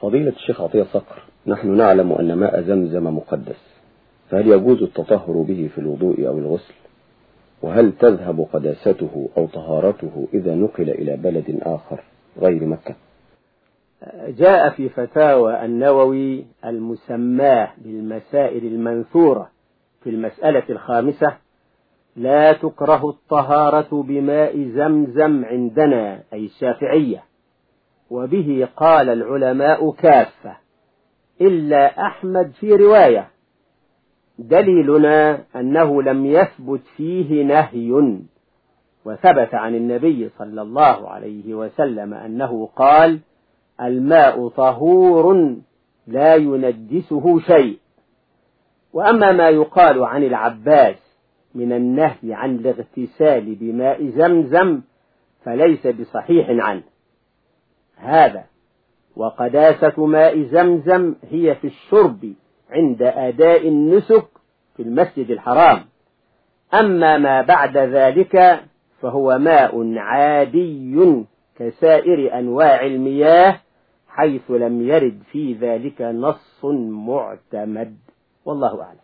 فضيلة الشيخ عطية صقر نحن نعلم أن ماء زمزم مقدس فهل يجوز التطهر به في الوضوء أو الغسل؟ وهل تذهب قداسته أو طهارته إذا نقل إلى بلد آخر غير مكة؟ جاء في فتاوى النووي المسماه بالمسائل المنثورة في المسألة الخامسة لا تكره الطهارة بماء زمزم عندنا أي الشافعية. وبه قال العلماء كافة. إلا أحمد في رواية. دليلنا أنه لم يثبت فيه نهي. وثبت عن النبي صلى الله عليه وسلم أنه قال الماء طهور لا ينجسه شيء. وأما ما يقال عن العباس من النهي عن الاغتسال بماء زمزم فليس بصحيح عنه. هذا وقداسة ماء زمزم هي في الشرب عند أداء النسك في المسجد الحرام. أما ما بعد ذلك فهو ماء عادي كسائر أنواع المياه حيث لم يرد في ذلك نص معتمد. والله أعلم.